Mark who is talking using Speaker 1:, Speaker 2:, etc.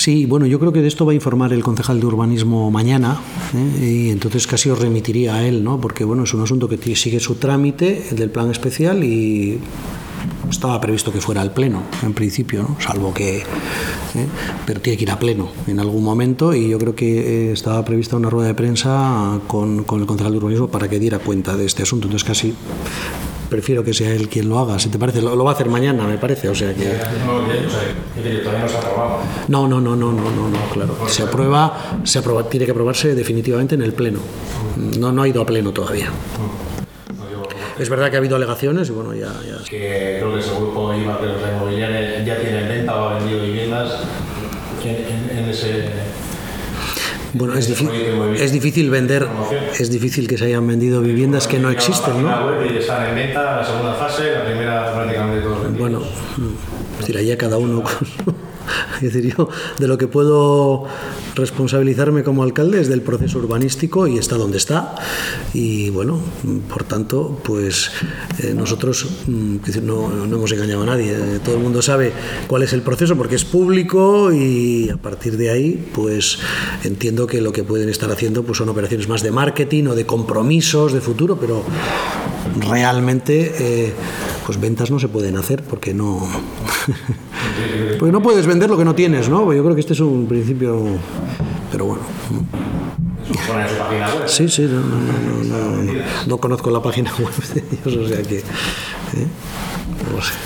Speaker 1: Sí, bueno, yo creo que de esto va a informar el concejal de urbanismo mañana ¿eh? y entonces casi os remitiría a él, ¿no? Porque bueno, es un asunto que sigue su trámite, el del plan especial y estaba previsto que fuera al pleno en principio, ¿no? salvo que ¿eh? pero tiene que ir a pleno en algún momento y yo creo que eh, estaba prevista una rueda de prensa con, con el concejal de urbanismo para que diera cuenta de este asunto, entonces casi prefiero que sea él quien lo haga, si te parece. Lo, lo va a hacer mañana, me parece, o sea que... No, no, no, no, no, no, no, claro. Se aprueba, se aprueba, tiene que aprobarse definitivamente en el Pleno. No, no ha ido a Pleno todavía. Es verdad que ha habido alegaciones y bueno, ya... ya...
Speaker 2: Que creo que ese grupo IVA que los inmobiliarios ya tiene en venta o ha vendido viviendas en, en, en ese...
Speaker 1: Bueno, es, difícil, es difícil vender, es difícil que se hayan vendido viviendas que no existen, ¿no?
Speaker 2: Y están en venta, la segunda fase, la primera prácticamente todos vendidos.
Speaker 1: Bueno, es decir, allá cada uno con... Es decir, yo de lo que puedo responsabilizarme como alcalde es del proceso urbanístico y está donde está. Y bueno, por tanto, pues eh, nosotros no, no, hemos engañado a nadie. Todo el mundo sabe cuál es el proceso porque es público y a partir de ahí, pues entiendo que lo que pueden estar haciendo pues son operaciones más de marketing o de compromisos de futuro, pero realmente eh, pues ventas no se pueden hacer porque no porque no puedes vender lo que no tienes, ¿no? Yo creo que este es un principio, pero bueno. Sí, sí, no, no, no, no, no conozco la página web de ellos, o sea que. ¿eh? No lo sé.